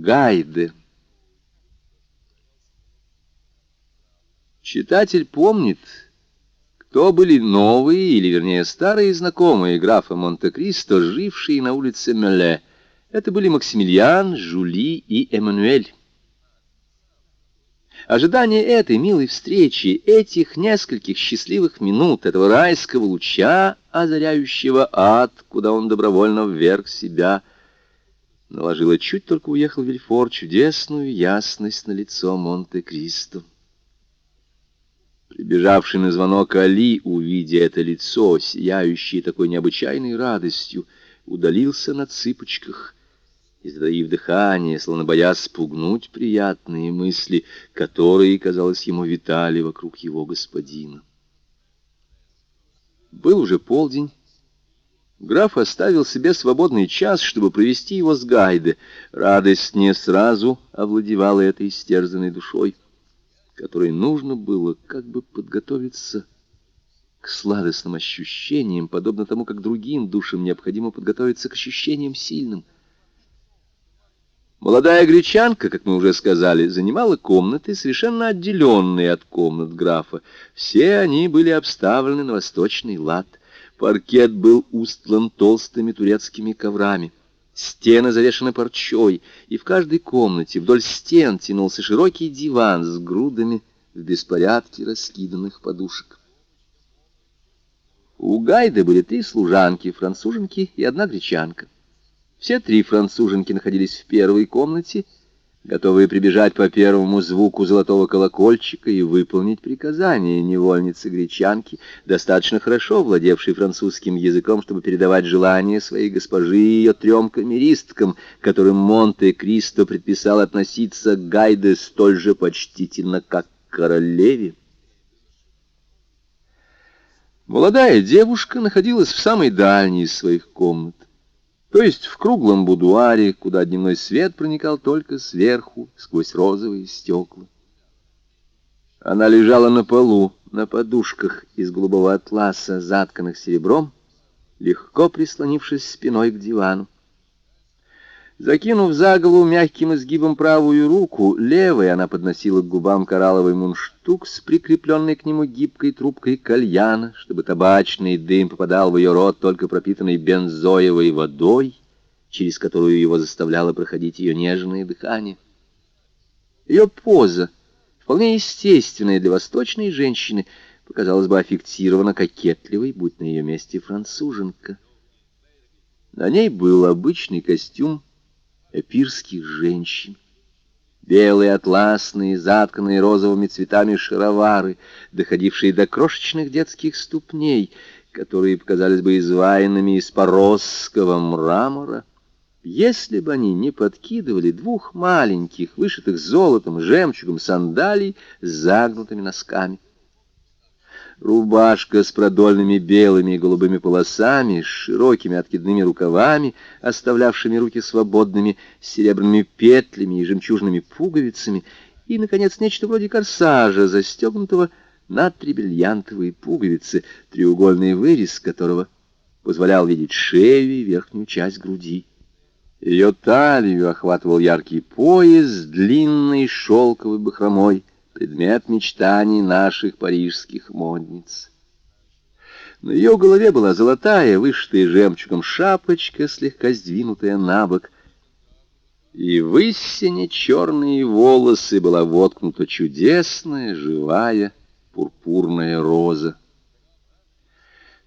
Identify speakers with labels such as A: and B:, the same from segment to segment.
A: Гайде. Читатель помнит, кто были новые, или, вернее, старые знакомые графа Монте-Кристо, жившие на улице Меле. Это были Максимилиан, Жули и Эммануэль. Ожидание этой милой встречи, этих нескольких счастливых минут, этого райского луча, озаряющего ад, куда он добровольно вверг себя — наложила чуть только уехал Вильфор чудесную ясность на лицо Монте-Кристо. Прибежавший на звонок Али, увидя это лицо, сияющее такой необычайной радостью, удалился на цыпочках и, затаив дыхание, словно боясь спугнуть приятные мысли, которые, казалось, ему витали вокруг его господина. Был уже полдень, Граф оставил себе свободный час, чтобы провести его с Гайде. Радость не сразу овладевала этой истерзанной душой, которой нужно было как бы подготовиться к сладостным ощущениям, подобно тому, как другим душам необходимо подготовиться к ощущениям сильным. Молодая гречанка, как мы уже сказали, занимала комнаты, совершенно отделенные от комнат графа. Все они были обставлены на восточный лад. Паркет был устлан толстыми турецкими коврами. Стены завешаны парчой, и в каждой комнате вдоль стен тянулся широкий диван с грудами в беспорядке раскиданных подушек. У Гайда были три служанки, француженки и одна гречанка. Все три француженки находились в первой комнате — готовые прибежать по первому звуку золотого колокольчика и выполнить приказание невольницы-гречанки, достаточно хорошо владевшей французским языком, чтобы передавать желания своей госпожи и ее трем камеристкам, которым Монте-Кристо предписал относиться к Гайде столь же почтительно, как к королеве. Молодая девушка находилась в самой дальней из своих комнат то есть в круглом будуаре, куда дневной свет проникал только сверху, сквозь розовые стекла. Она лежала на полу, на подушках из голубого атласа, затканных серебром, легко прислонившись спиной к дивану. Закинув за голову мягким изгибом правую руку, левой она подносила к губам коралловый мундштук с прикрепленной к нему гибкой трубкой кальяна, чтобы табачный дым попадал в ее рот только пропитанной бензоевой водой, через которую его заставляло проходить ее нежное дыхание. Ее поза, вполне естественная для восточной женщины, показалась бы аффектированно кокетливой, будь на ее месте француженка. На ней был обычный костюм, эпирских женщин. Белые атласные, затканные розовыми цветами шаровары, доходившие до крошечных детских ступней, которые показались бы изваянными из поросского мрамора, если бы они не подкидывали двух маленьких, вышитых золотом жемчугом сандалий с загнутыми носками. Рубашка с продольными белыми и голубыми полосами, с широкими откидными рукавами, оставлявшими руки свободными, с серебряными петлями и жемчужными пуговицами, и, наконец, нечто вроде корсажа, застегнутого на три бриллиантовые пуговицы, треугольный вырез которого позволял видеть шею и верхнюю часть груди. Ее талию охватывал яркий пояс с длинной шелковой бахромой, предмет мечтаний наших парижских модниц. На ее голове была золотая, вышитая жемчугом шапочка, слегка сдвинутая на бок, и в истине черные волосы была воткнута чудесная, живая, пурпурная роза.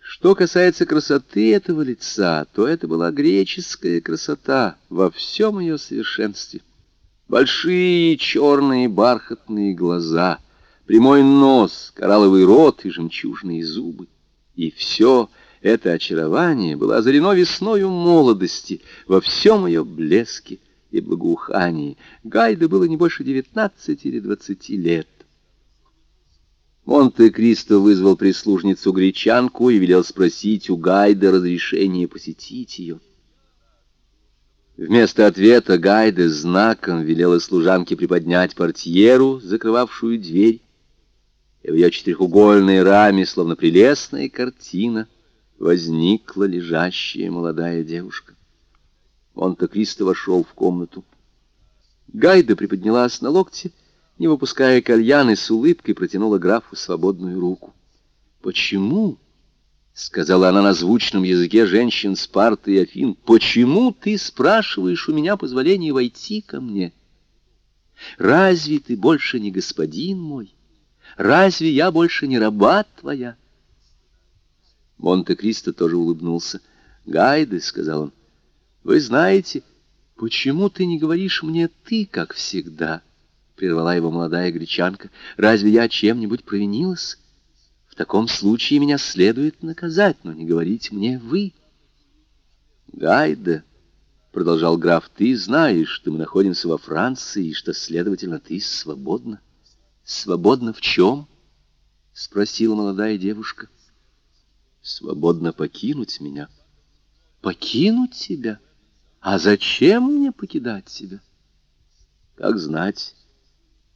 A: Что касается красоты этого лица, то это была греческая красота во всем ее совершенстве. Большие черные бархатные глаза, прямой нос, коралловый рот и жемчужные зубы. И все это очарование было озарено весною молодости во всем ее блеске и благоухании. Гайде было не больше девятнадцати или двадцати лет. Монте-Кристо вызвал прислужницу-гречанку и велел спросить у Гайда разрешение посетить ее. Вместо ответа Гайде знаком велела служанке приподнять портьеру, закрывавшую дверь, и в ее четырехугольной раме, словно прелестная картина, возникла лежащая молодая девушка. Монте-Кристо вошел в комнату. Гайда приподнялась на локте, не выпуская кальян, и с улыбкой протянула графу свободную руку. «Почему?» — сказала она на звучном языке женщин Спарты и Афин. «Почему ты спрашиваешь у меня позволения войти ко мне? Разве ты больше не господин мой? Разве я больше не раба твоя?» Монте-Кристо тоже улыбнулся. «Гайды», — сказал он, — «вы знаете, почему ты не говоришь мне «ты», как всегда?» — прервала его молодая гречанка. «Разве я чем-нибудь провинилась? Таком случае меня следует наказать, но не говорить мне «вы». «Гайда», — продолжал граф, — «ты знаешь, что мы находимся во Франции, и что, следовательно, ты свободна». «Свободна в чем?» — спросила молодая девушка. — свободно покинуть меня. Покинуть тебя? А зачем мне покидать тебя? Как знать,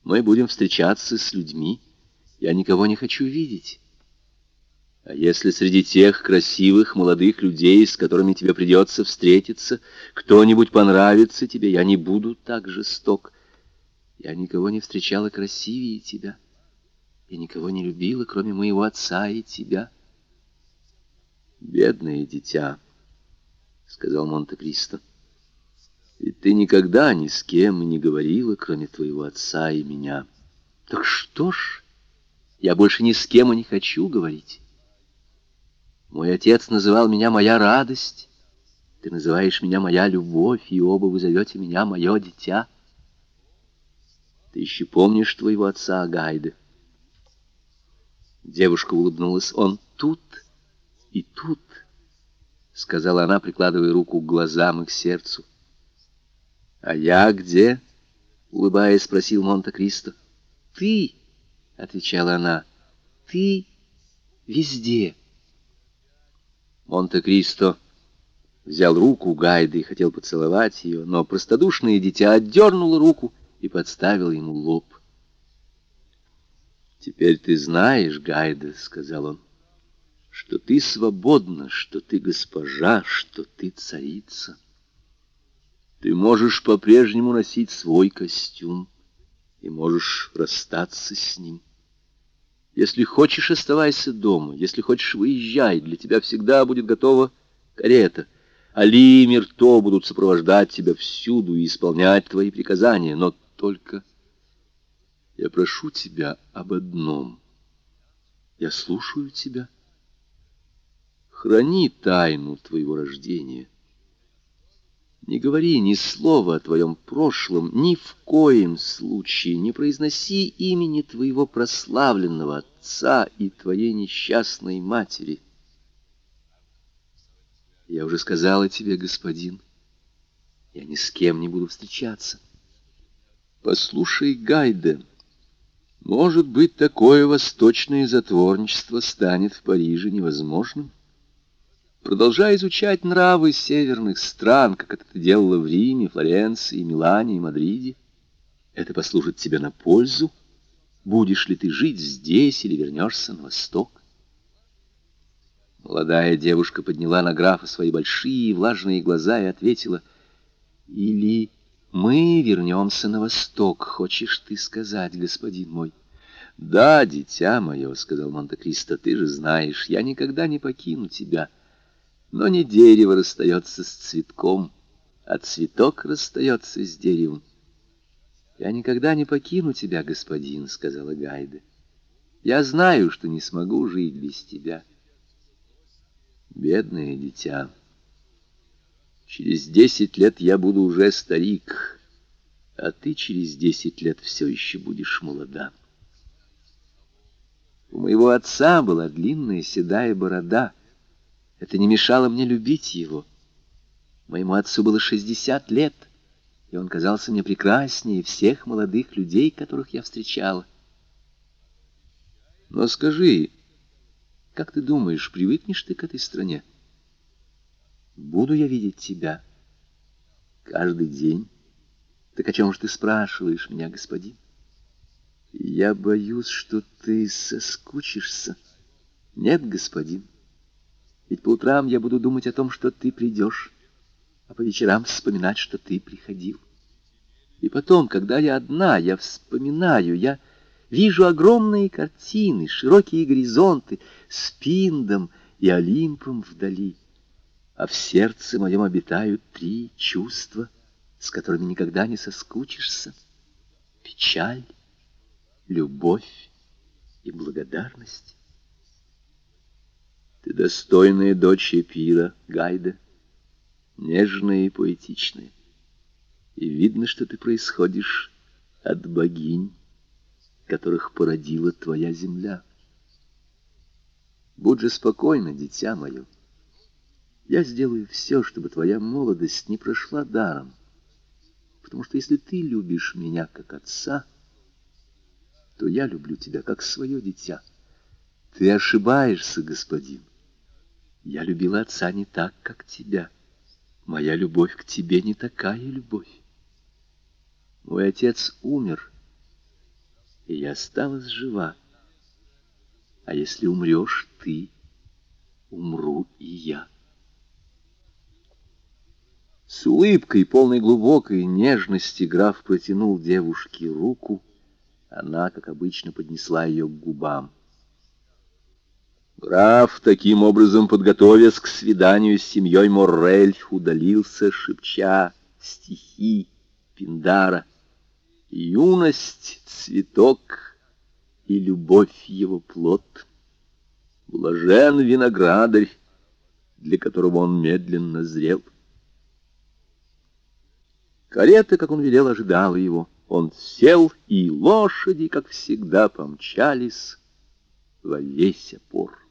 A: мы будем встречаться с людьми. Я никого не хочу видеть. А если среди тех красивых молодых людей, с которыми тебе придется встретиться, кто-нибудь понравится тебе, я не буду так жесток. Я никого не встречала красивее тебя. Я никого не любила, кроме моего отца и тебя. «Бедное дитя», — сказал Монте-Кристо, — «и ты никогда ни с кем не говорила, кроме твоего отца и меня». «Так что ж, я больше ни с кем и не хочу говорить. Мой отец называл меня моя радость, ты называешь меня моя любовь, и оба вы зовете меня мое дитя. Ты еще помнишь твоего отца Гайды?» Девушка улыбнулась. «Он тут?» и тут, — сказала она, прикладывая руку к глазам и к сердцу. — А я где? — улыбаясь, спросил Монте-Кристо. — Ты, — отвечала она, — ты везде. Монте-Кристо взял руку Гайды и хотел поцеловать ее, но простодушное дитя отдернуло руку и подставил ему лоб. «Теперь ты знаешь, Гайда», — сказал он, что ты свободна, что ты госпожа, что ты царица. Ты можешь по-прежнему носить свой костюм и можешь расстаться с ним. Если хочешь, оставайся дома, если хочешь, выезжай, для тебя всегда будет готова карета. Али и Мирто будут сопровождать тебя всюду и исполнять твои приказания, но только я прошу тебя об одном. Я слушаю тебя храни тайну твоего рождения. Не говори ни слова о твоем прошлом, ни в коем случае не произноси имени твоего прославленного отца и твоей несчастной матери. Я уже сказала тебе, господин, я ни с кем не буду встречаться. Послушай, Гайде, может быть, такое восточное затворничество станет в Париже невозможным? Продолжая изучать нравы северных стран, как это делала в Риме, Флоренции, Милане и Мадриде. Это послужит тебе на пользу. Будешь ли ты жить здесь или вернешься на восток? Молодая девушка подняла на графа свои большие влажные глаза и ответила, «Или мы вернемся на восток, хочешь ты сказать, господин мой?» «Да, дитя мое», — сказал Монте-Кристо, — «ты же знаешь, я никогда не покину тебя». Но не дерево расстается с цветком, а цветок расстается с деревом. «Я никогда не покину тебя, господин», — сказала Гайда. «Я знаю, что не смогу жить без тебя». Бедное дитя. Через десять лет я буду уже старик, а ты через десять лет все еще будешь молода. У моего отца была длинная седая борода — это не мешало мне любить его. Моему отцу было шестьдесят лет, и он казался мне прекраснее всех молодых людей, которых я встречала. Но скажи, как ты думаешь, привыкнешь ты к этой стране? Буду я видеть тебя каждый день? Так о чем же ты спрашиваешь меня, господин? Я боюсь, что ты соскучишься. Нет, господин. Ведь по утрам я буду думать о том, что ты придешь, а по вечерам вспоминать, что ты приходил. И потом, когда я одна, я вспоминаю, я вижу огромные картины, широкие горизонты с Пиндом и Олимпом вдали. А в сердце моем обитают три чувства, с которыми никогда не соскучишься. Печаль, любовь и благодарность. Ты достойная дочь Эпира, Гайда, нежная и поэтичная. И видно, что ты происходишь от богинь, которых породила твоя земля. Будь же спокойна, дитя мое. Я сделаю все, чтобы твоя молодость не прошла даром. Потому что если ты любишь меня как отца, то я люблю тебя как свое дитя. Ты ошибаешься, господин. Я любила отца не так, как тебя. Моя любовь к тебе не такая любовь. Мой отец умер, и я осталась жива. А если умрешь ты, умру и я. С улыбкой, полной глубокой нежности, граф протянул девушке руку. Она, как обычно, поднесла ее к губам. Граф, таким образом подготовясь к свиданию с семьей Моррель, удалился, шепча стихи Пиндара. Юность — цветок, и любовь его плод. Блажен виноградарь, для которого он медленно зрел. Карета, как он велел, ожидала его. Он сел, и лошади, как всегда, помчались во весь опор.